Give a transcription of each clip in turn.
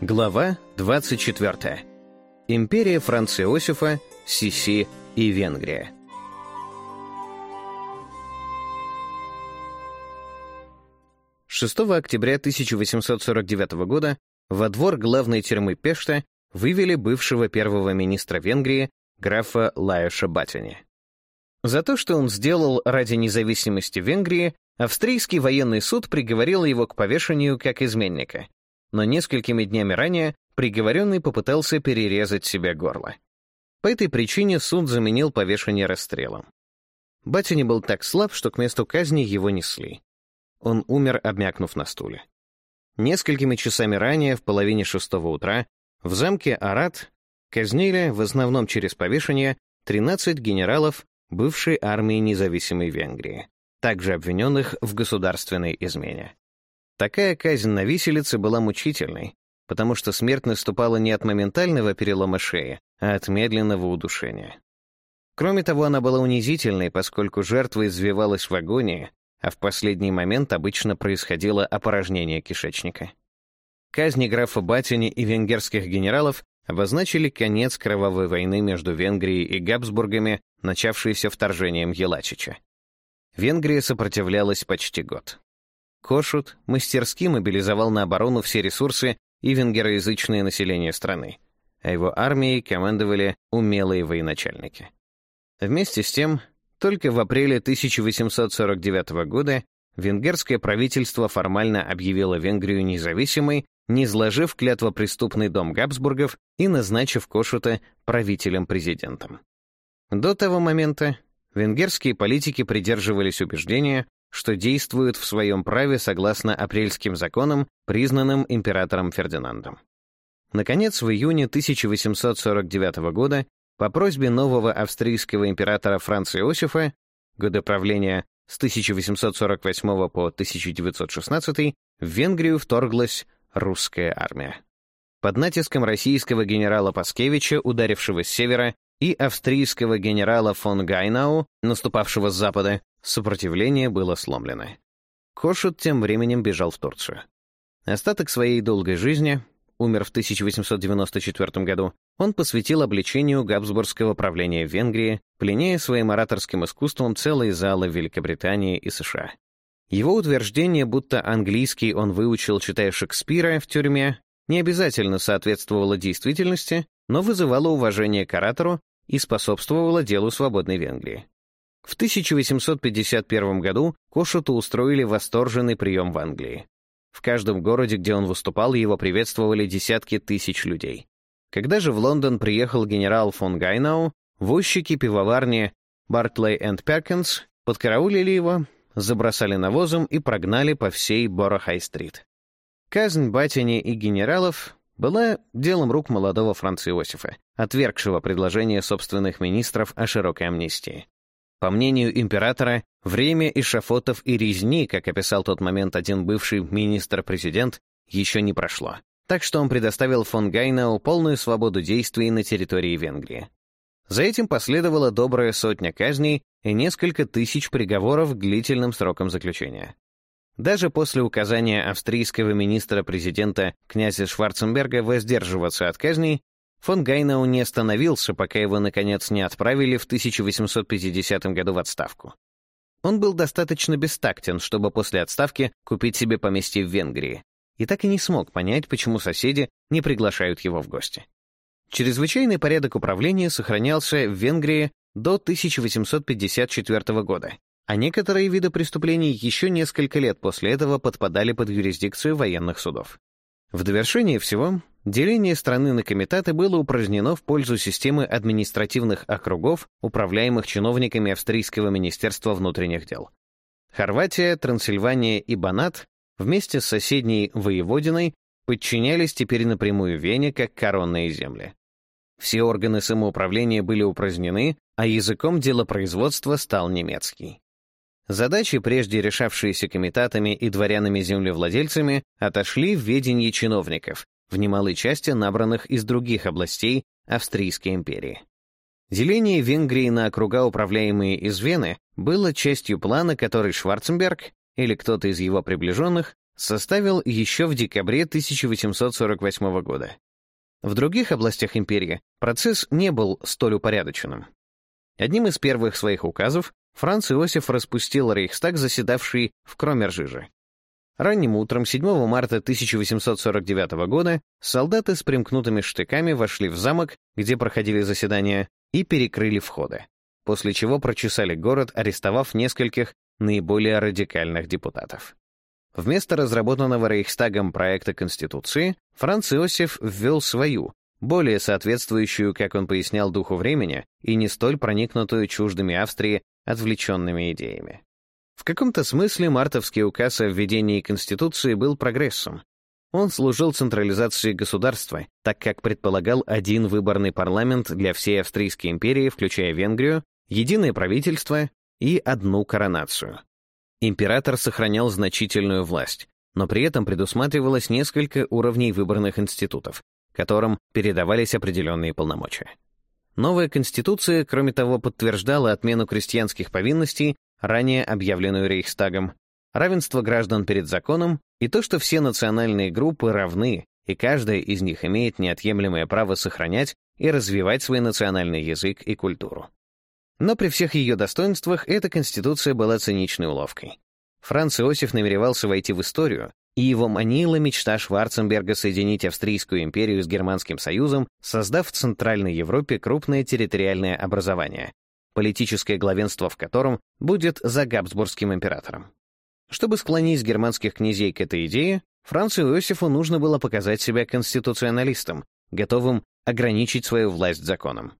Глава 24. Империя Франца Иосифа, Сиси и Венгрия. Шестого октября 1849 года во двор главной тюрьмы Пешта вывели бывшего первого министра Венгрии графа Лаеша Батини. За то, что он сделал ради независимости Венгрии, австрийский военный суд приговорил его к повешению как изменника, но несколькими днями ранее приговоренный попытался перерезать себе горло. По этой причине суд заменил повешение расстрелом. Батя был так слаб, что к месту казни его несли. Он умер, обмякнув на стуле. Несколькими часами ранее, в половине шестого утра, в замке Арат казнили, в основном через повешение, 13 генералов бывшей армии независимой Венгрии, также обвиненных в государственной измене. Такая казнь на виселице была мучительной, потому что смерть наступала не от моментального перелома шеи, а от медленного удушения. Кроме того, она была унизительной, поскольку жертва извивалась в агонии, а в последний момент обычно происходило опорожнение кишечника. Казни графа Батини и венгерских генералов обозначили конец кровавой войны между Венгрией и Габсбургами, начавшейся вторжением Елачича. Венгрия сопротивлялась почти год. Кошут мастерски мобилизовал на оборону все ресурсы и венгероязычное население страны, а его армией командовали умелые военачальники. Вместе с тем, только в апреле 1849 года венгерское правительство формально объявило Венгрию независимой, не сложив клятвопреступный дом Габсбургов и назначив Кошута правителем-президентом. До того момента венгерские политики придерживались убеждения, что действует в своем праве согласно апрельским законам, признанным императором Фердинандом. Наконец, в июне 1849 года по просьбе нового австрийского императора Франца Иосифа, (годы правления с 1848 по 1916, в Венгрию вторглась русская армия. Под натиском российского генерала Паскевича, ударившего с севера, и австрийского генерала фон Гайнау, наступавшего с запада, Сопротивление было сломлено. Кошут тем временем бежал в Турцию. Остаток своей долгой жизни, умер в 1894 году, он посвятил обличению габсбургского правления в Венгрии, пленяя своим ораторским искусством целые залы Великобритании и США. Его утверждение, будто английский он выучил, читая Шекспира в тюрьме, не обязательно соответствовало действительности, но вызывало уважение к оратору и способствовало делу свободной Венгрии. В 1851 году Кошуту устроили восторженный прием в Англии. В каждом городе, где он выступал, его приветствовали десятки тысяч людей. Когда же в Лондон приехал генерал фон Гайнау, возчики пивоварни Бартлей энд Перкинс подкараулили его, забросали навозом и прогнали по всей Борохай-стрит. Казнь Батини и генералов была делом рук молодого Франца Иосифа, отвергшего предложение собственных министров о широкой амнистии. По мнению императора, время эшафотов и резни, как описал тот момент один бывший министр-президент, еще не прошло. Так что он предоставил фон Гайнау полную свободу действий на территории Венгрии. За этим последовала добрая сотня казней и несколько тысяч приговоров к длительным срокам заключения. Даже после указания австрийского министра-президента князя Шварценберга воздерживаться от казней, Фон Гайнау не остановился, пока его, наконец, не отправили в 1850 году в отставку. Он был достаточно бестактен, чтобы после отставки купить себе поместье в Венгрии, и так и не смог понять, почему соседи не приглашают его в гости. Чрезвычайный порядок управления сохранялся в Венгрии до 1854 года, а некоторые виды преступлений еще несколько лет после этого подпадали под юрисдикцию военных судов. В довершение всего, деление страны на комитаты было упразднено в пользу системы административных округов, управляемых чиновниками Австрийского министерства внутренних дел. Хорватия, Трансильвания и Банат вместе с соседней Воеводиной подчинялись теперь напрямую Вене как коронные земли. Все органы самоуправления были упразднены, а языком делопроизводства стал немецкий. Задачи, прежде решавшиеся комитатами и дворянами-землевладельцами, отошли в ведение чиновников, в немалой части набранных из других областей Австрийской империи. Деление Венгрии на округа, управляемые из Вены, было частью плана, который Шварценберг или кто-то из его приближенных составил еще в декабре 1848 года. В других областях империи процесс не был столь упорядоченным. Одним из первых своих указов Франц Иосиф распустил Рейхстаг, заседавший в Кромержиже. Ранним утром 7 марта 1849 года солдаты с примкнутыми штыками вошли в замок, где проходили заседания, и перекрыли входы, после чего прочесали город, арестовав нескольких наиболее радикальных депутатов. Вместо разработанного Рейхстагом проекта Конституции Франц Иосиф ввел свою, более соответствующую, как он пояснял, духу времени и не столь проникнутую чуждыми Австрии отвлеченными идеями. В каком-то смысле мартовский указ о введении Конституции был прогрессом. Он служил централизации государства, так как предполагал один выборный парламент для всей Австрийской империи, включая Венгрию, единое правительство и одну коронацию. Император сохранял значительную власть, но при этом предусматривалось несколько уровней выборных институтов, которым передавались определенные полномочия. Новая Конституция, кроме того, подтверждала отмену крестьянских повинностей, ранее объявленную Рейхстагом, равенство граждан перед законом и то, что все национальные группы равны, и каждая из них имеет неотъемлемое право сохранять и развивать свой национальный язык и культуру. Но при всех ее достоинствах эта конституция была циничной уловкой. Франц Иосиф намеревался войти в историю, и его манила мечта Шварценберга соединить Австрийскую империю с Германским союзом, создав в Центральной Европе крупное территориальное образование, политическое главенство в котором будет за Габсбургским императором. Чтобы склонить германских князей к этой идее, Францу Иосифу нужно было показать себя конституционалистом, готовым ограничить свою власть законом.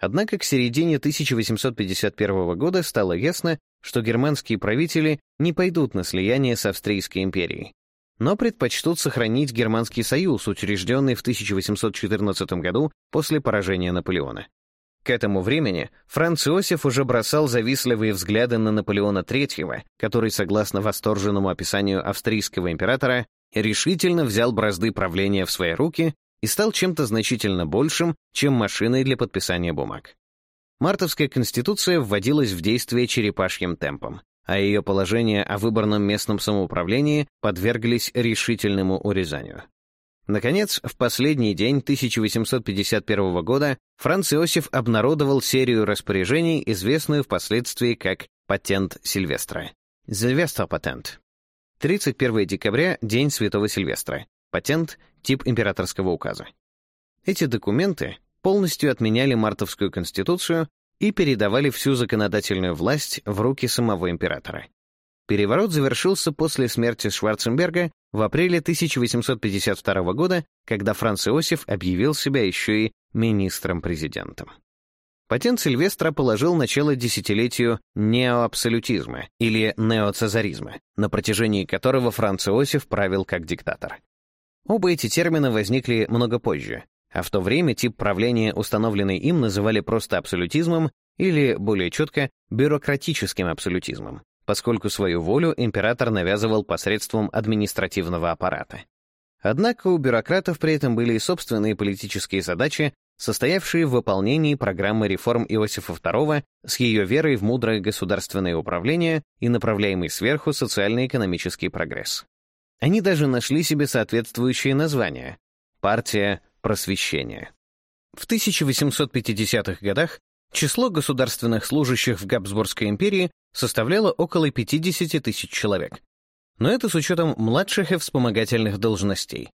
Однако к середине 1851 года стало ясно, что германские правители не пойдут на слияние с Австрийской империей, но предпочтут сохранить Германский союз, учрежденный в 1814 году после поражения Наполеона. К этому времени Франц Иосиф уже бросал завистливые взгляды на Наполеона III, который, согласно восторженному описанию австрийского императора, решительно взял бразды правления в свои руки и стал чем-то значительно большим, чем машиной для подписания бумаг. Мартовская конституция вводилась в действие черепашьим темпом а ее положение о выборном местном самоуправлении подверглись решительному урезанию. Наконец, в последний день 1851 года Франц Иосиф обнародовал серию распоряжений, известную впоследствии как «Патент Сильвестра». Сильвестр-патент. 31 декабря — День Святого Сильвестра. Патент — тип императорского указа. Эти документы полностью отменяли Мартовскую конституцию и передавали всю законодательную власть в руки самого императора. Переворот завершился после смерти Шварценберга в апреле 1852 года, когда Франц Иосиф объявил себя еще и министром-президентом. Патент Сильвестра положил начало десятилетию неоабсолютизма или неоцезаризма, на протяжении которого Франц Иосиф правил как диктатор. Оба эти термина возникли много позже, а в то время тип правления, установленный им, называли просто абсолютизмом или, более четко, бюрократическим абсолютизмом, поскольку свою волю император навязывал посредством административного аппарата. Однако у бюрократов при этом были и собственные политические задачи, состоявшие в выполнении программы реформ Иосифа II с ее верой в мудрое государственное управление и направляемый сверху социально-экономический прогресс. Они даже нашли себе соответствующие названия: — партия Просвещение. В 1850-х годах число государственных служащих в Габсбургской империи составляло около 50 тысяч человек. Но это с учетом младших и вспомогательных должностей.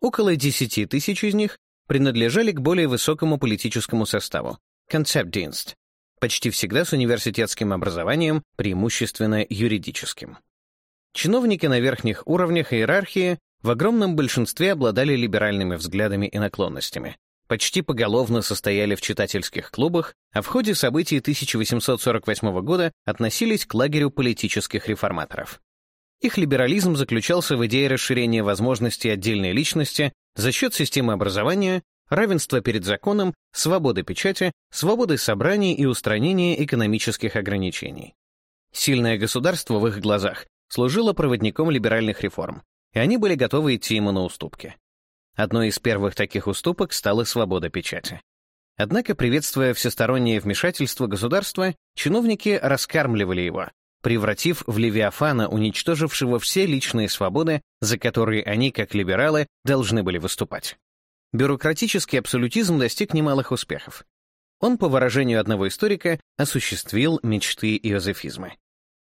Около 10 тысяч из них принадлежали к более высокому политическому составу — концептдинст, почти всегда с университетским образованием, преимущественно юридическим. Чиновники на верхних уровнях иерархии в огромном большинстве обладали либеральными взглядами и наклонностями, почти поголовно состояли в читательских клубах, а в ходе событий 1848 года относились к лагерю политических реформаторов. Их либерализм заключался в идее расширения возможностей отдельной личности за счет системы образования, равенства перед законом, свободы печати, свободы собраний и устранения экономических ограничений. Сильное государство в их глазах служило проводником либеральных реформ, и они были готовы идти ему на уступки. Одной из первых таких уступок стала свобода печати. Однако, приветствуя всестороннее вмешательство государства, чиновники раскармливали его, превратив в Левиафана, уничтожившего все личные свободы, за которые они, как либералы, должны были выступать. Бюрократический абсолютизм достиг немалых успехов. Он, по выражению одного историка, осуществил мечты иозефизма.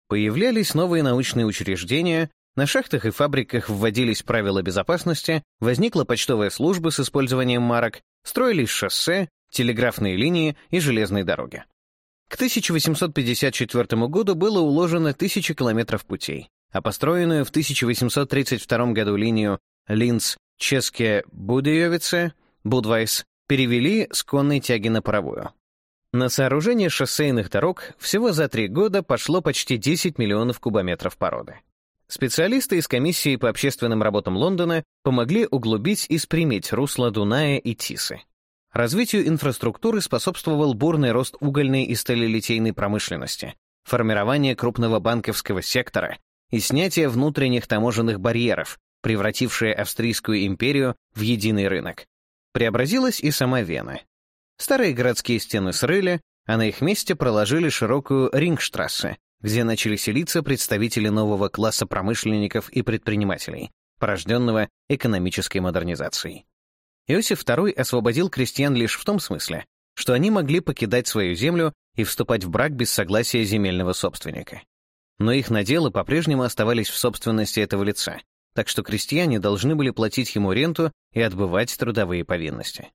Появлялись новые научные учреждения, на шахтах и фабриках вводились правила безопасности, возникла почтовая служба с использованием марок, строились шоссе, телеграфные линии и железные дороги. К 1854 году было уложено 1000 километров путей, а построенную в 1832 году линию Линц-Ческе-Будеевице, Будвайс, перевели с конной тяги на паровую. На сооружение шоссейных дорог всего за три года пошло почти 10 миллионов кубометров породы. Специалисты из Комиссии по общественным работам Лондона помогли углубить и спрямить русло Дуная и Тисы. Развитию инфраструктуры способствовал бурный рост угольной и сталелитейной промышленности, формирование крупного банковского сектора и снятие внутренних таможенных барьеров, превратившие Австрийскую империю в единый рынок. Преобразилась и сама Вена. Старые городские стены срыли, а на их месте проложили широкую Рингштрассе, где начали селиться представители нового класса промышленников и предпринимателей, порожденного экономической модернизацией. Иосиф II освободил крестьян лишь в том смысле, что они могли покидать свою землю и вступать в брак без согласия земельного собственника. Но их наделы по-прежнему оставались в собственности этого лица, так что крестьяне должны были платить ему ренту и отбывать трудовые повинности.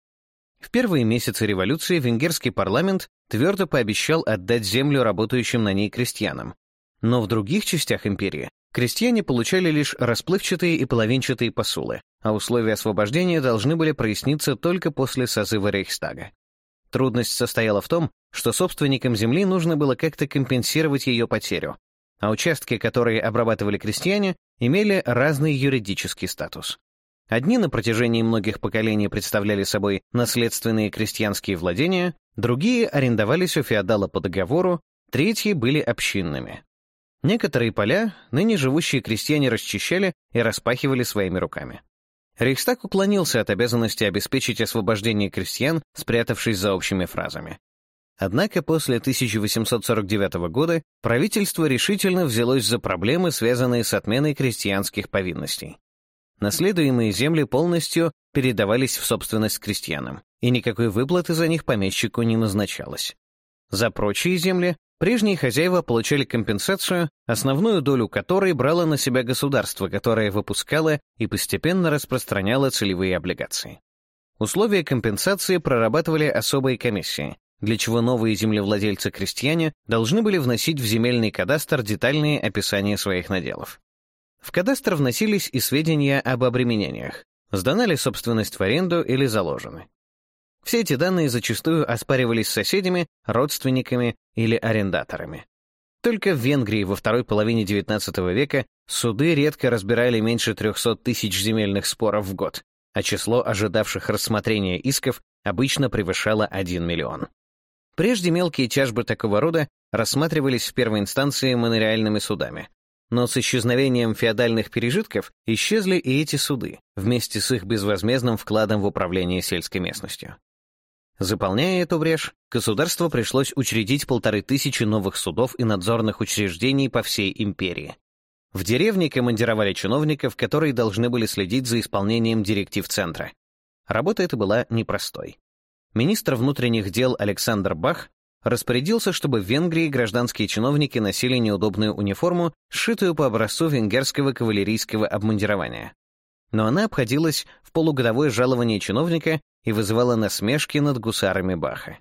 В первые месяцы революции венгерский парламент твердо пообещал отдать землю работающим на ней крестьянам. Но в других частях империи крестьяне получали лишь расплывчатые и половинчатые посулы, а условия освобождения должны были проясниться только после созыва Рейхстага. Трудность состояла в том, что собственникам земли нужно было как-то компенсировать ее потерю, а участки, которые обрабатывали крестьяне, имели разный юридический статус. Одни на протяжении многих поколений представляли собой наследственные крестьянские владения, другие арендовались у феодала по договору, третьи были общинными. Некоторые поля ныне живущие крестьяне расчищали и распахивали своими руками. Рейхстаг уклонился от обязанности обеспечить освобождение крестьян, спрятавшись за общими фразами. Однако после 1849 года правительство решительно взялось за проблемы, связанные с отменой крестьянских повинностей. Наследуемые земли полностью передавались в собственность крестьянам, и никакой выплаты за них помещику не назначалось. За прочие земли прежние хозяева получали компенсацию, основную долю которой брало на себя государство, которое выпускало и постепенно распространяло целевые облигации. Условия компенсации прорабатывали особые комиссии, для чего новые землевладельцы-крестьяне должны были вносить в земельный кадастр детальные описания своих наделов. В кадастр вносились и сведения об обременениях. Сдана ли собственность в аренду или заложены. Все эти данные зачастую оспаривались с соседями, родственниками или арендаторами. Только в Венгрии во второй половине XIX века суды редко разбирали меньше 300 тысяч земельных споров в год, а число ожидавших рассмотрения исков обычно превышало 1 миллион. Прежде мелкие тяжбы такого рода рассматривались в первой инстанции монореальными судами, но с исчезновением феодальных пережитков исчезли и эти суды, вместе с их безвозмездным вкладом в управление сельской местностью. Заполняя эту брешь, государству пришлось учредить полторы тысячи новых судов и надзорных учреждений по всей империи. В деревне командировали чиновников, которые должны были следить за исполнением директив центра. Работа эта была непростой. Министр внутренних дел Александр Бах распорядился, чтобы в Венгрии гражданские чиновники носили неудобную униформу, сшитую по образцу венгерского кавалерийского обмундирования. Но она обходилась в полугодовое жалование чиновника и вызывала насмешки над гусарами Баха.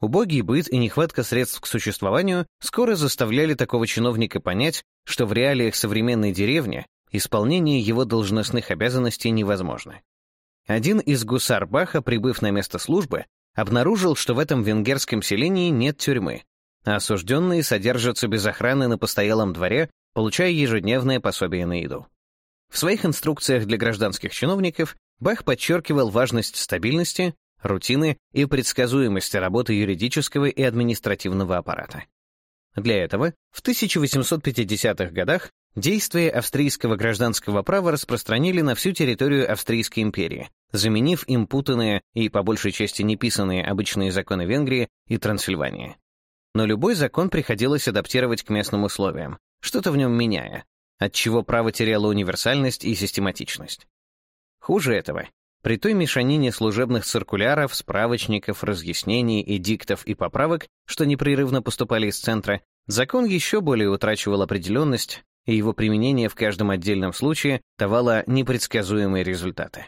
Убогий быт и нехватка средств к существованию скоро заставляли такого чиновника понять, что в реалиях современной деревни исполнение его должностных обязанностей невозможно. Один из гусар Баха, прибыв на место службы, обнаружил, что в этом венгерском селении нет тюрьмы, а осужденные содержатся без охраны на постоялом дворе, получая ежедневное пособие на еду. В своих инструкциях для гражданских чиновников Бах подчеркивал важность стабильности, рутины и предсказуемости работы юридического и административного аппарата. Для этого в 1850-х годах Действия австрийского гражданского права распространили на всю территорию Австрийской империи, заменив им путанные и, по большей части, неписанные обычные законы Венгрии и Трансильвании. Но любой закон приходилось адаптировать к местным условиям, что-то в нем меняя, отчего право теряло универсальность и систематичность. Хуже этого, при той мешанине служебных циркуляров, справочников, разъяснений, эдиктов и поправок, что непрерывно поступали из центра, закон еще более утрачивал определенность, и его применение в каждом отдельном случае давало непредсказуемые результаты.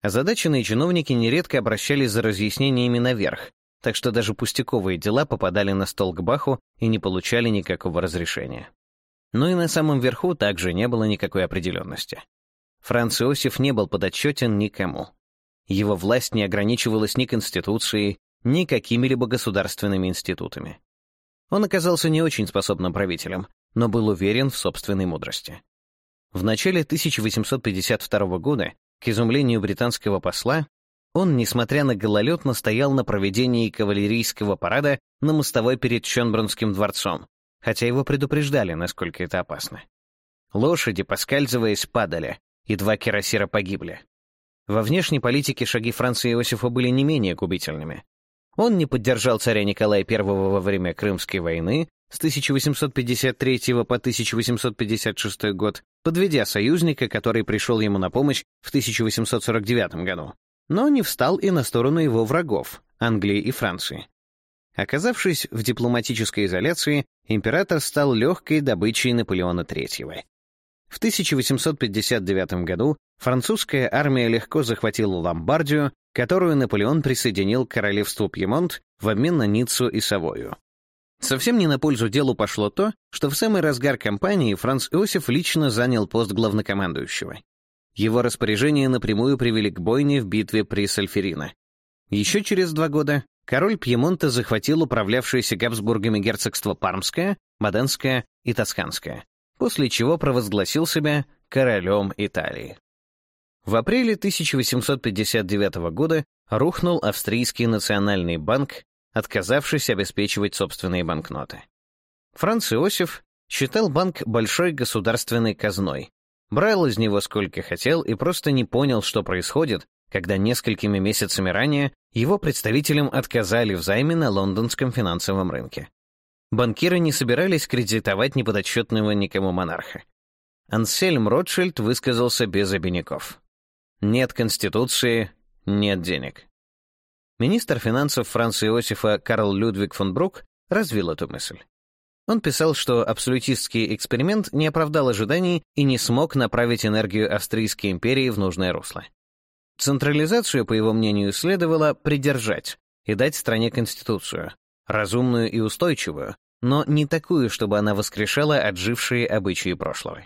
Озадаченные чиновники нередко обращались за разъяснениями наверх, так что даже пустяковые дела попадали на стол к Баху и не получали никакого разрешения. Но и на самом верху также не было никакой определенности. Франц Иосиф не был подотчетен никому. Его власть не ограничивалась ни Конституцией, ни какими-либо государственными институтами. Он оказался не очень способным правителем, но был уверен в собственной мудрости. В начале 1852 года, к изумлению британского посла, он, несмотря на гололед, настоял на проведении кавалерийского парада на мостовой перед Чонбронским дворцом, хотя его предупреждали, насколько это опасно. Лошади, поскальзываясь, падали, и два кирасира погибли. Во внешней политике шаги Франца Иосифа были не менее губительными. Он не поддержал царя Николая I во время Крымской войны, с 1853 по 1856 год, подведя союзника, который пришел ему на помощь в 1849 году, но не встал и на сторону его врагов, Англии и Франции. Оказавшись в дипломатической изоляции, император стал легкой добычей Наполеона III. В 1859 году французская армия легко захватила Ломбардию, которую Наполеон присоединил к королевству Пьемонт в обмен на Ниццу и Савою. Совсем не на пользу делу пошло то, что в самый разгар кампании Франц Иосиф лично занял пост главнокомандующего. Его распоряжения напрямую привели к бойне в битве при Сальферино. Еще через два года король Пьемонта захватил управлявшиеся Габсбургами герцогство Пармское, Моденское и Тосканское, после чего провозгласил себя королем Италии. В апреле 1859 года рухнул Австрийский национальный банк, отказавшись обеспечивать собственные банкноты. Франц Иосиф считал банк большой государственной казной, брал из него сколько хотел и просто не понял, что происходит, когда несколькими месяцами ранее его представителям отказали в займе на лондонском финансовом рынке. Банкиры не собирались кредитовать неподотчетного никому монарха. Ансельм Ротшильд высказался без обиняков. «Нет конституции, нет денег». Министр финансов Франции Иосифа Карл Людвиг фон Брук развил эту мысль. Он писал, что абсолютистский эксперимент не оправдал ожиданий и не смог направить энергию Австрийской империи в нужное русло. Централизацию, по его мнению, следовало придержать и дать стране конституцию, разумную и устойчивую, но не такую, чтобы она воскрешала отжившие обычаи прошлого.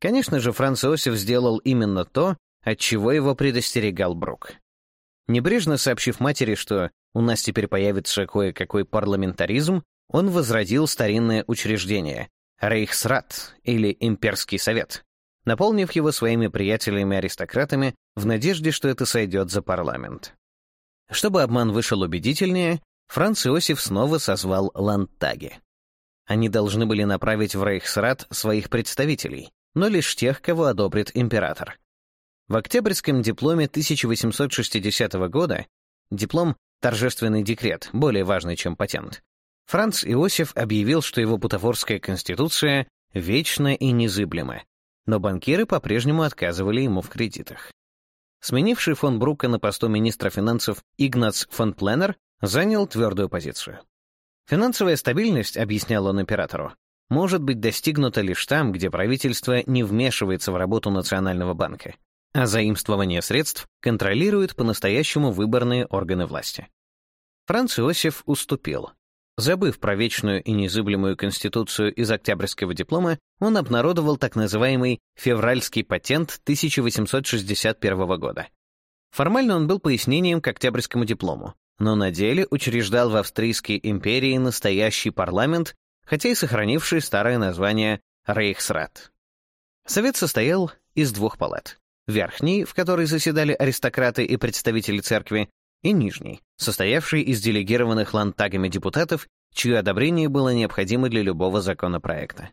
Конечно же, Франц Иосиф сделал именно то, от чего его предостерегал Брук. Небрежно сообщив матери, что у нас теперь появится кое-какой парламентаризм, он возродил старинное учреждение — Рейхсрат, или Имперский совет, наполнив его своими приятелями-аристократами в надежде, что это сойдет за парламент. Чтобы обман вышел убедительнее, Франц Иосиф снова созвал лантаги. Они должны были направить в Рейхсрат своих представителей, но лишь тех, кого одобрит император. В октябрьском дипломе 1860 года, диплом «Торжественный декрет», более важный, чем патент, Франц Иосиф объявил, что его бутафорская конституция вечна и незыблема, но банкиры по-прежнему отказывали ему в кредитах. Сменивший фон Брука на посту министра финансов Игнац фон Пленнер занял твердую позицию. Финансовая стабильность, объяснял он императору, может быть достигнута лишь там, где правительство не вмешивается в работу Национального банка а заимствование средств контролируют по-настоящему выборные органы власти. Франц Иосиф уступил. Забыв про вечную и незыблемую конституцию из Октябрьского диплома, он обнародовал так называемый «февральский патент» 1861 года. Формально он был пояснением к Октябрьскому диплому, но на деле учреждал в Австрийской империи настоящий парламент, хотя и сохранивший старое название «Рейхсрат». Совет состоял из двух палат верхний, в который заседали аристократы и представители церкви, и нижний, состоявший из делегированных лантагами депутатов, чье одобрение было необходимо для любого законопроекта.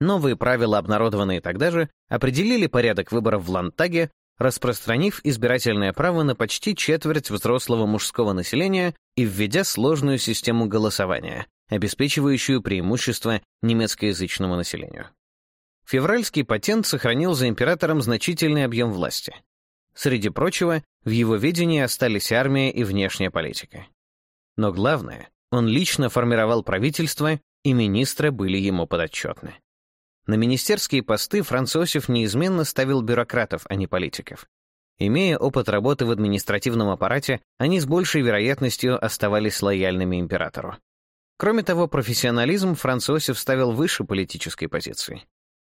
Новые правила, обнародованные тогда же, определили порядок выборов в Лантаге, распространив избирательное право на почти четверть взрослого мужского населения и введя сложную систему голосования, обеспечивающую преимущество немецкоязычному населению. Февральский патент сохранил за императором значительный объем власти. Среди прочего, в его ведении остались армия и внешняя политика. Но главное, он лично формировал правительство, и министры были ему подотчетны. На министерские посты Францосев неизменно ставил бюрократов, а не политиков. Имея опыт работы в административном аппарате, они с большей вероятностью оставались лояльными императору. Кроме того, профессионализм Францосев ставил выше политической позиции.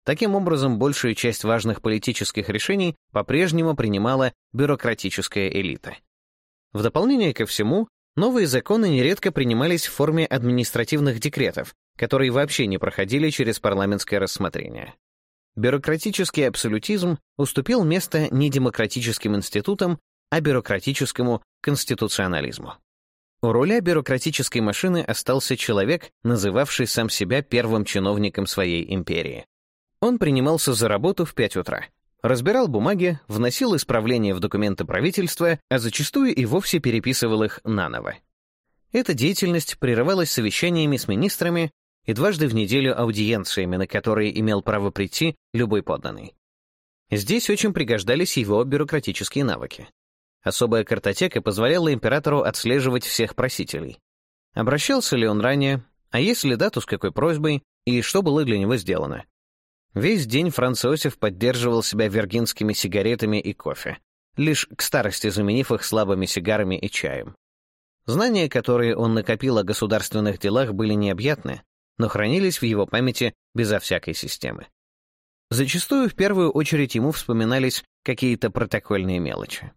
Таким образом, большую часть важных политических решений по-прежнему принимала бюрократическая элита. В дополнение ко всему, новые законы нередко принимались в форме административных декретов, которые вообще не проходили через парламентское рассмотрение. Бюрократический абсолютизм уступил место не демократическим институтам, а бюрократическому конституционализму. У руля бюрократической машины остался человек, называвший сам себя первым чиновником своей империи он принимался за работу в 5 утра. Разбирал бумаги, вносил исправления в документы правительства, а зачастую и вовсе переписывал их наново. Эта деятельность прерывалась совещаниями с министрами и дважды в неделю аудиенциями, на которые имел право прийти любой подданный. Здесь очень пригождались его бюрократические навыки. Особая картотека позволяла императору отслеживать всех просителей. Обращался ли он ранее, а если да, то с какой просьбой, и что было для него сделано. Весь день Францосев поддерживал себя вергинскими сигаретами и кофе, лишь к старости заменив их слабыми сигарами и чаем. Знания, которые он накопил о государственных делах, были необъятны, но хранились в его памяти безо всякой системы. Зачастую в первую очередь ему вспоминались какие-то протокольные мелочи.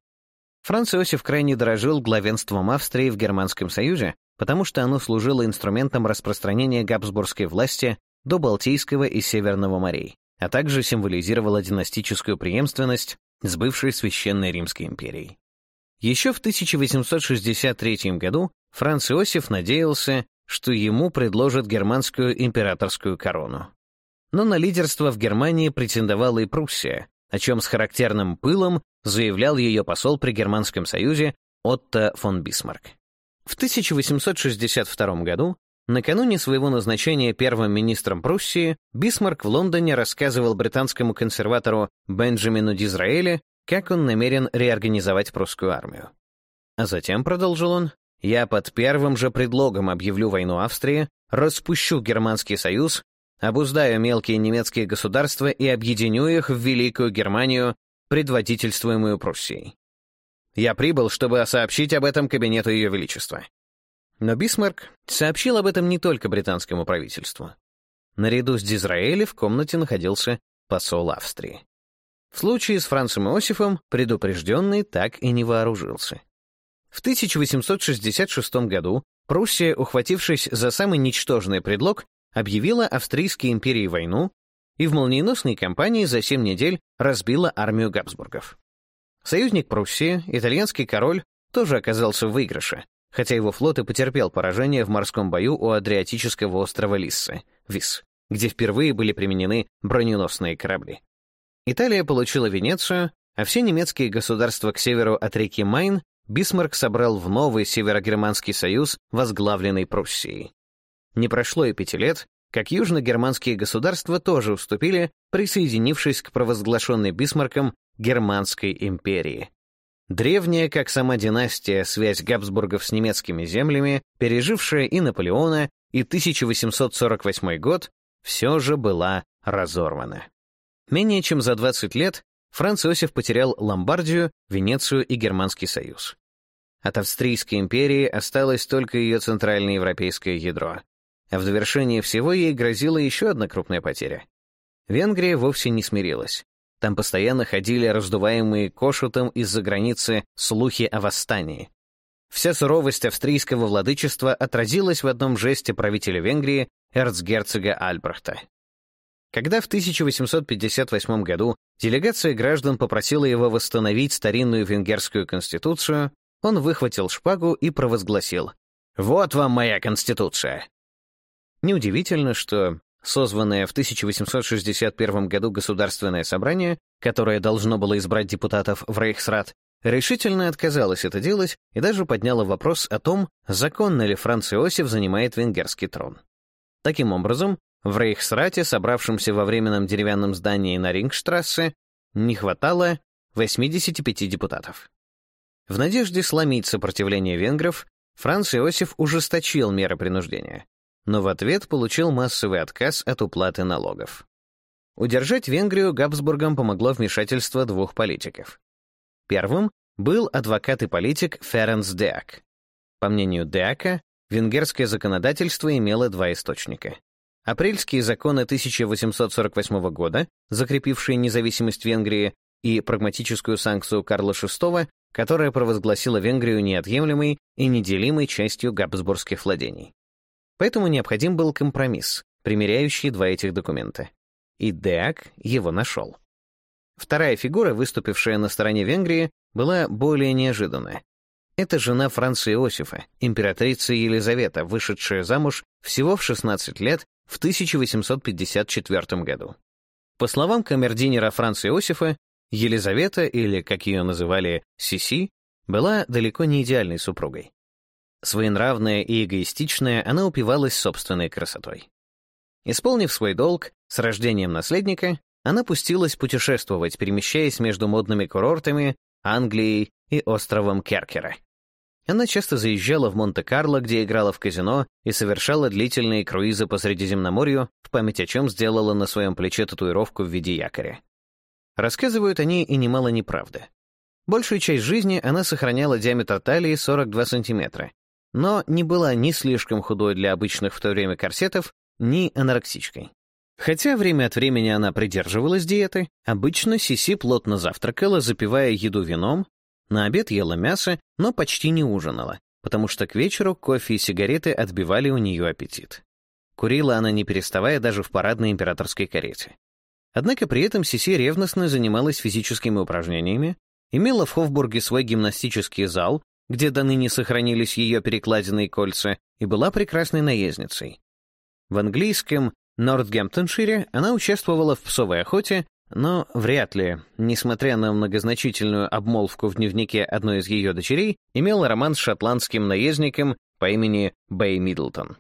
Франц Иосиф крайне дорожил главенством Австрии в Германском Союзе, потому что оно служило инструментом распространения габсбургской власти до Балтийского и Северного морей, а также символизировала династическую преемственность с бывшей Священной Римской империей. Еще в 1863 году Франц Иосиф надеялся, что ему предложат германскую императорскую корону. Но на лидерство в Германии претендовала и Пруссия, о чем с характерным пылом заявлял ее посол при Германском Союзе Отто фон Бисмарк. В 1862 году Накануне своего назначения первым министром Пруссии Бисмарк в Лондоне рассказывал британскому консерватору Бенджамину Дизраэле, как он намерен реорганизовать прусскую армию. А затем, продолжил он, «Я под первым же предлогом объявлю войну Австрии, распущу Германский союз, обуздаю мелкие немецкие государства и объединю их в Великую Германию, предводительствуемую Пруссией. Я прибыл, чтобы сообщить об этом Кабинету Ее Величества. Но Бисмарк сообщил об этом не только британскому правительству. Наряду с Дизраэли в комнате находился посол Австрии. В случае с Францем Иосифом предупрежденный так и не вооружился. В 1866 году Пруссия, ухватившись за самый ничтожный предлог, объявила Австрийской империи войну и в молниеносной кампании за 7 недель разбила армию Габсбургов. Союзник Пруссии, итальянский король, тоже оказался в выигрыше, хотя его флот и потерпел поражение в морском бою у Адриатического острова Лиссы, Вис, где впервые были применены броненосные корабли. Италия получила Венецию, а все немецкие государства к северу от реки Майн Бисмарк собрал в новый Северогерманский союз, возглавленный Пруссией. Не прошло и пяти лет, как южногерманские государства тоже уступили, присоединившись к провозглашенной Бисмарком Германской империи. Древняя, как сама династия, связь Габсбургов с немецкими землями, пережившая и Наполеона, и 1848 год, все же была разорвана. Менее чем за 20 лет Франц Иосиф потерял Ломбардию, Венецию и Германский Союз. От Австрийской империи осталось только ее центральное европейское ядро. А в завершении всего ей грозила еще одна крупная потеря. Венгрия вовсе не смирилась. Там постоянно ходили раздуваемые Кошутом из-за границы слухи о восстании. Вся суровость австрийского владычества отразилась в одном жесте правителя Венгрии эрцгерцога Альбрехта. Когда в 1858 году делегация граждан попросила его восстановить старинную венгерскую конституцию, он выхватил шпагу и провозгласил «Вот вам моя конституция!». Неудивительно, что Созванное в 1861 году Государственное собрание, которое должно было избрать депутатов в Рейхсрат, решительно отказалось это делать и даже подняло вопрос о том, законно ли Франц Иосиф занимает венгерский трон. Таким образом, в Рейхсрате, собравшемся во временном деревянном здании на Рингштрассе, не хватало 85 депутатов. В надежде сломить сопротивление венгров, Франц Иосиф ужесточил меры принуждения, но в ответ получил массовый отказ от уплаты налогов. Удержать Венгрию Габсбургам помогло вмешательство двух политиков. Первым был адвокат и политик Ференс Деак. По мнению Деака, венгерское законодательство имело два источника. Апрельские законы 1848 года, закрепившие независимость Венгрии, и прагматическую санкцию Карла VI, которая провозгласила Венгрию неотъемлемой и неделимой частью габсбургских владений. Поэтому необходим был компромисс, примеряющий два этих документа. И Деак его нашел. Вторая фигура, выступившая на стороне Венгрии, была более неожиданна. Это жена Франца Иосифа, императрица Елизавета, вышедшая замуж всего в 16 лет в 1854 году. По словам камердинера Франца Иосифа, Елизавета, или, как ее называли, Сиси, была далеко не идеальной супругой. Своенравная и эгоистичная, она упивалась собственной красотой. Исполнив свой долг, с рождением наследника, она пустилась путешествовать, перемещаясь между модными курортами, Англией и островом Керкера. Она часто заезжала в Монте-Карло, где играла в казино и совершала длительные круизы по Средиземноморью, в память о чем сделала на своем плече татуировку в виде якоря. Рассказывают они и немало неправды. Большую часть жизни она сохраняла диаметр талии 42 сантиметра, но не была ни слишком худой для обычных в то время корсетов, ни анорексичкой. Хотя время от времени она придерживалась диеты, обычно Сиси плотно завтракала, запивая еду вином, на обед ела мясо, но почти не ужинала, потому что к вечеру кофе и сигареты отбивали у нее аппетит. Курила она не переставая даже в парадной императорской карете. Однако при этом Сиси ревностно занималась физическими упражнениями, имела в Хофбурге свой гимнастический зал где до ныне сохранились ее перекладины и кольца, и была прекрасной наездницей. В английском Нортгемптоншире она участвовала в псовой охоте, но вряд ли, несмотря на многозначительную обмолвку в дневнике одной из ее дочерей, имела роман с шотландским наездником по имени Бэй Миддлтон.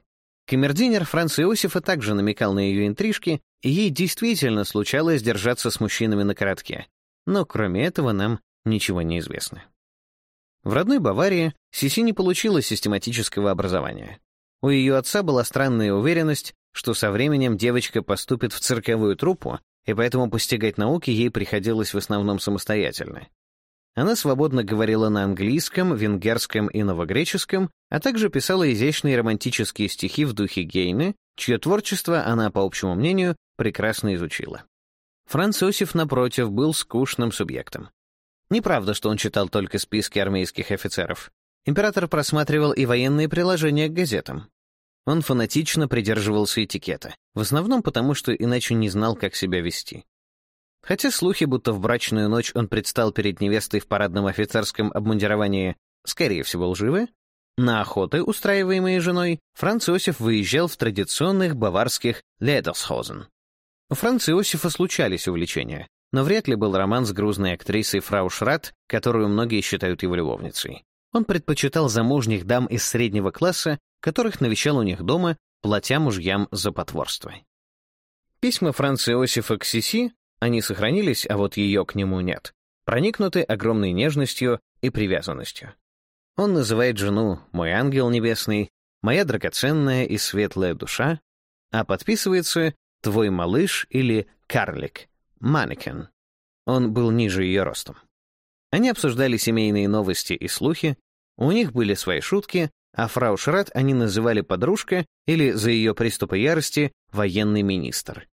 Камердинер Франц Иосифа также намекал на ее интрижки, и ей действительно случалось держаться с мужчинами на коротке. Но кроме этого нам ничего не известно. В родной Баварии Сиси не получила систематического образования. У ее отца была странная уверенность, что со временем девочка поступит в цирковую труппу, и поэтому постигать науки ей приходилось в основном самостоятельно. Она свободно говорила на английском, венгерском и новогреческом, а также писала изящные романтические стихи в духе Гейны, чье творчество она, по общему мнению, прекрасно изучила. Франц Иосиф, напротив, был скучным субъектом. Неправда, что он читал только списки армейских офицеров. Император просматривал и военные приложения к газетам. Он фанатично придерживался этикета, в основном потому, что иначе не знал, как себя вести. Хотя слухи, будто в брачную ночь он предстал перед невестой в парадном офицерском обмундировании, скорее всего, лживы, на охоты, устраиваемые женой, Франц Иосиф выезжал в традиционных баварских «Ледерсхозен». У Франца Иосифа случались увлечения, но вряд ли был роман с грузной актрисой Фрау Шрат, которую многие считают его любовницей. Он предпочитал замужних дам из среднего класса, которых навещал у них дома, платя мужьям за потворство. Письма Франца Иосифа к Сиси, они сохранились, а вот ее к нему нет, проникнуты огромной нежностью и привязанностью. Он называет жену «мой ангел небесный», «моя драгоценная и светлая душа», а подписывается «твой малыш» или «карлик», Манекен. Он был ниже ее ростом. Они обсуждали семейные новости и слухи, у них были свои шутки, а фрау Шрат они называли подружкой или, за ее приступы ярости, военный министр.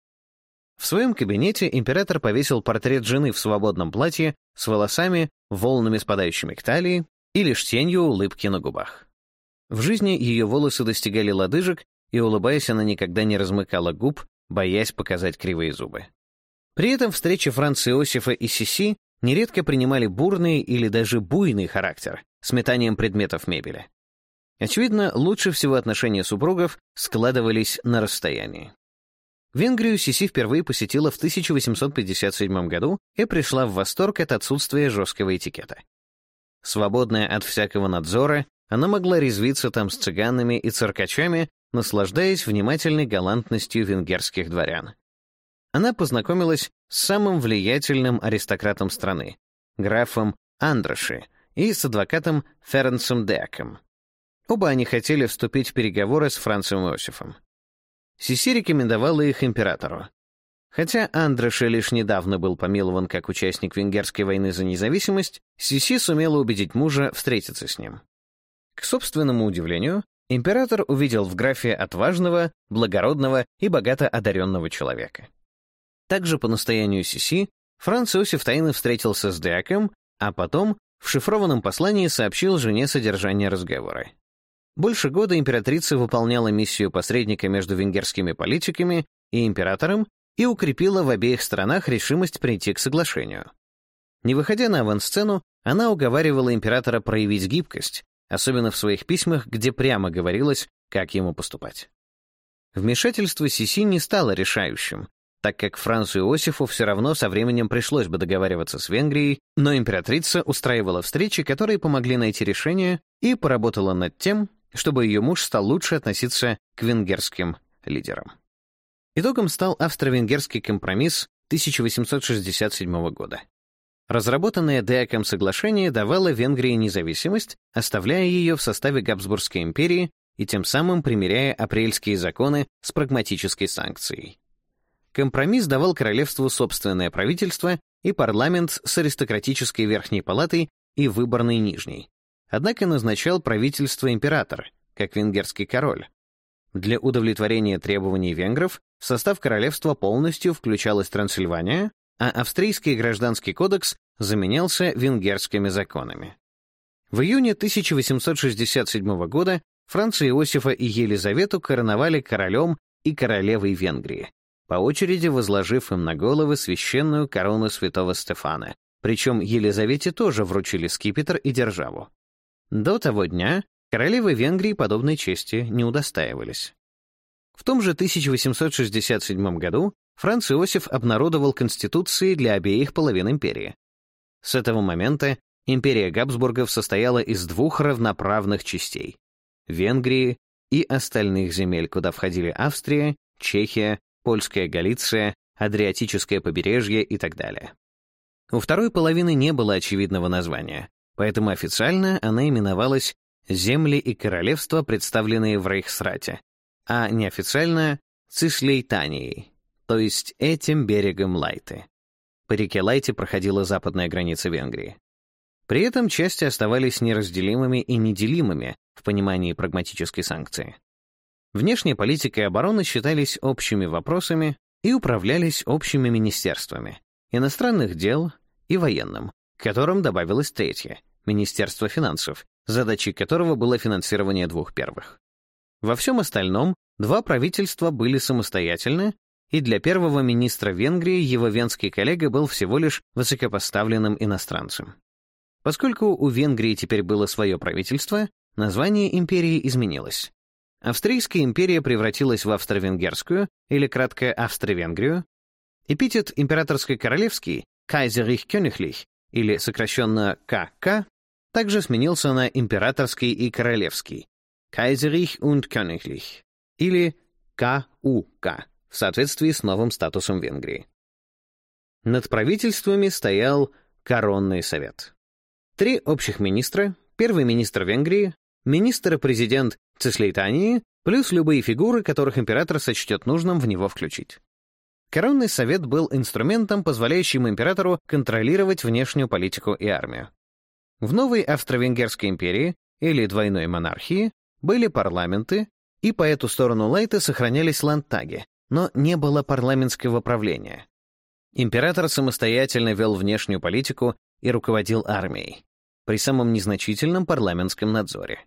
В своем кабинете император повесил портрет жены в свободном платье с волосами, волнами спадающими к талии и лишь тенью улыбки на губах. В жизни ее волосы достигали лодыжек, и, улыбаясь, она никогда не размыкала губ, боясь показать кривые зубы. При этом встречи Франца Иосифа и Сиси нередко принимали бурный или даже буйный характер с метанием предметов мебели. Очевидно, лучше всего отношения супругов складывались на расстоянии. Венгрию Сиси впервые посетила в 1857 году и пришла в восторг от отсутствия жесткого этикета. Свободная от всякого надзора, она могла резвиться там с цыганами и циркачами, наслаждаясь внимательной галантностью венгерских дворян она познакомилась с самым влиятельным аристократом страны, графом Андроши, и с адвокатом Ференсом Деком. Оба они хотели вступить в переговоры с Францем Иосифом. Сиси рекомендовала их императору. Хотя Андроши лишь недавно был помилован как участник Венгерской войны за независимость, Сиси сумела убедить мужа встретиться с ним. К собственному удивлению, император увидел в графе отважного, благородного и богато одаренного человека. Также по настоянию Сиси Франц Иосиф тайно встретился с Деком, а потом в шифрованном послании сообщил жене содержание разговора. Больше года императрица выполняла миссию посредника между венгерскими политиками и императором и укрепила в обеих странах решимость прийти к соглашению. Не выходя на авансцену, она уговаривала императора проявить гибкость, особенно в своих письмах, где прямо говорилось, как ему поступать. Вмешательство Сиси не стало решающим, так как Францу Иосифу все равно со временем пришлось бы договариваться с Венгрией, но императрица устраивала встречи, которые помогли найти решение, и поработала над тем, чтобы ее муж стал лучше относиться к венгерским лидерам. Итогом стал австро-венгерский компромисс 1867 года. Разработанное Деаком соглашение давало Венгрии независимость, оставляя ее в составе Габсбургской империи и тем самым примиряя апрельские законы с прагматической санкцией. Компромисс давал королевству собственное правительство и парламент с аристократической верхней палатой и выборной нижней. Однако назначал правительство император, как венгерский король. Для удовлетворения требований венгров в состав королевства полностью включалась Трансильвания, а австрийский гражданский кодекс заменялся венгерскими законами. В июне 1867 года Франца Иосифа и Елизавету короновали королем и королевой Венгрии, по очереди возложив им на головы священную корону святого Стефана, причем Елизавете тоже вручили скипетр и державу. До того дня королевы Венгрии подобной чести не удостаивались. В том же 1867 году Франц Иосиф обнародовал конституции для обеих половин империи. С этого момента империя Габсбургов состояла из двух равноправных частей — Венгрии и остальных земель, куда входили Австрия, Чехия, Польская Галиция, Адриатическое побережье и так далее. У второй половины не было очевидного названия, поэтому официально она именовалась «Земли и королевства, представленные в Рейхсрате», а неофициально Цишлейтанией, то есть этим берегом Лайты. По реке Лайте проходила западная граница Венгрии. При этом части оставались неразделимыми и неделимыми в понимании прагматической санкции. Внешняя политика и оборона считались общими вопросами и управлялись общими министерствами — иностранных дел и военным, к которым добавилось третье — Министерство финансов, задачей которого было финансирование двух первых. Во всем остальном два правительства были самостоятельны, и для первого министра Венгрии его венский коллега был всего лишь высокопоставленным иностранцем. Поскольку у Венгрии теперь было свое правительство, название империи изменилось. Австрийская империя превратилась в Австро-Венгерскую, или кратко Австро-Венгрию. Эпитет императорской королевский «Кайзерих Кёнихлих», или сокращенно «КК», также сменился на императорский и королевский «Кайзерих und Königlich», или КУК, в соответствии с новым статусом Венгрии. Над правительствами стоял Коронный совет. Три общих министра, первый министр Венгрии, министр-президент Цеслейтании, плюс любые фигуры, которых император сочтет нужным в него включить. Коронный совет был инструментом, позволяющим императору контролировать внешнюю политику и армию. В новой Австро-Венгерской империи, или двойной монархии, были парламенты, и по эту сторону Лейта сохранялись ландтаги, но не было парламентского правления. Император самостоятельно вел внешнюю политику и руководил армией при самом незначительном парламентском надзоре.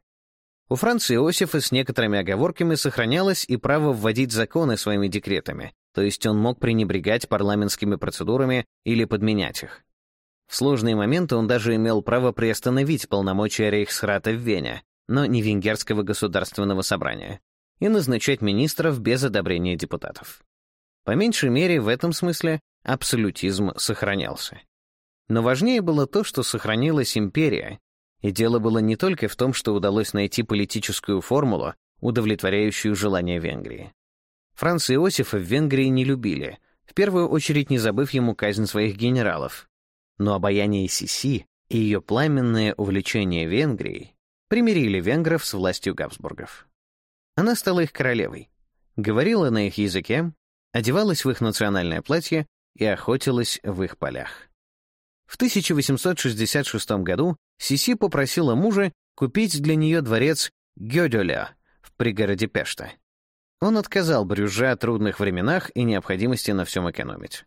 У Франца Иосифа с некоторыми оговорками сохранялось и право вводить законы своими декретами, то есть он мог пренебрегать парламентскими процедурами или подменять их. В сложные моменты он даже имел право приостановить полномочия Рейхсрата в Вене, но не Венгерского государственного собрания, и назначать министров без одобрения депутатов. По меньшей мере, в этом смысле абсолютизм сохранялся. Но важнее было то, что сохранилась империя, и дело было не только в том, что удалось найти политическую формулу, удовлетворяющую желания Венгрии. Франца Иосифа в Венгрии не любили, в первую очередь не забыв ему казнь своих генералов. Но обаяние Сиси и ее пламенное увлечение Венгрией примирили венгров с властью Габсбургов. Она стала их королевой, говорила на их языке, одевалась в их национальное платье и охотилась в их полях. В 1866 году Сиси попросила мужа купить для нее дворец Гёдёля в пригороде Пешта. Он отказал Брюже о трудных временах и необходимости на всем экономить.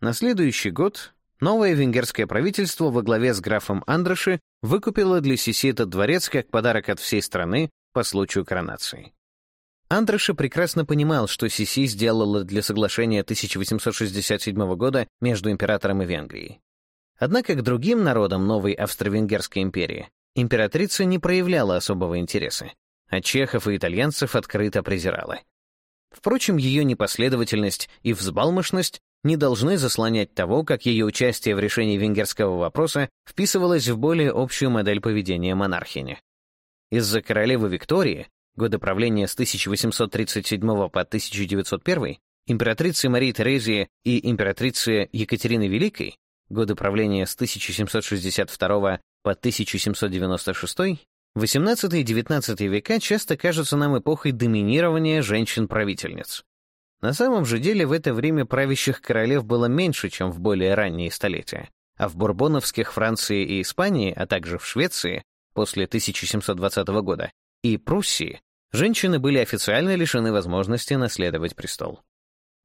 На следующий год новое венгерское правительство во главе с графом Андроши выкупило для Сиси этот дворец как подарок от всей страны по случаю коронации. Андроши прекрасно понимал, что Сиси сделала для соглашения 1867 года между императором и Венгрией. Однако к другим народам новой Австро-Венгерской империи императрица не проявляла особого интереса, а чехов и итальянцев открыто презирала. Впрочем, ее непоследовательность и взбалмошность не должны заслонять того, как ее участие в решении венгерского вопроса вписывалось в более общую модель поведения монархини. Из-за королевы Виктории, (годы правления с 1837 по 1901, императрицы Марии Терезии и императрицы Екатерины Великой, годы правления с 1762 по 1796, XVIII и XIX века часто кажутся нам эпохой доминирования женщин-правительниц. На самом же деле в это время правящих королев было меньше, чем в более ранние столетия, а в бурбоновских Франции и Испании, а также в Швеции после 1720 года и Пруссии женщины были официально лишены возможности наследовать престол.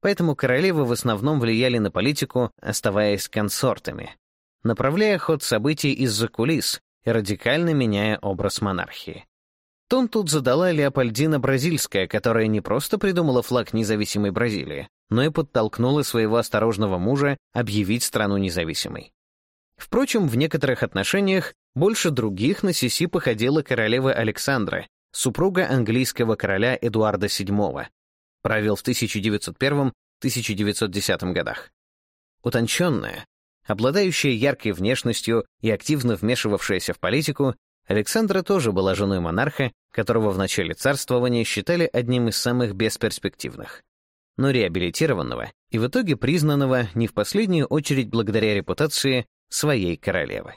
Поэтому королевы в основном влияли на политику, оставаясь консортами, направляя ход событий из-за кулис и радикально меняя образ монархии. Тон тут задала Леопольдина Бразильская, которая не просто придумала флаг независимой Бразилии, но и подтолкнула своего осторожного мужа объявить страну независимой. Впрочем, в некоторых отношениях больше других на Сиси походила королева Александра, супруга английского короля Эдуарда VII, Правил в 1901-1910 годах. Утонченная, обладающая яркой внешностью и активно вмешивавшаяся в политику, Александра тоже была женой монарха, которого в начале царствования считали одним из самых бесперспективных, но реабилитированного и в итоге признанного не в последнюю очередь благодаря репутации своей королевы.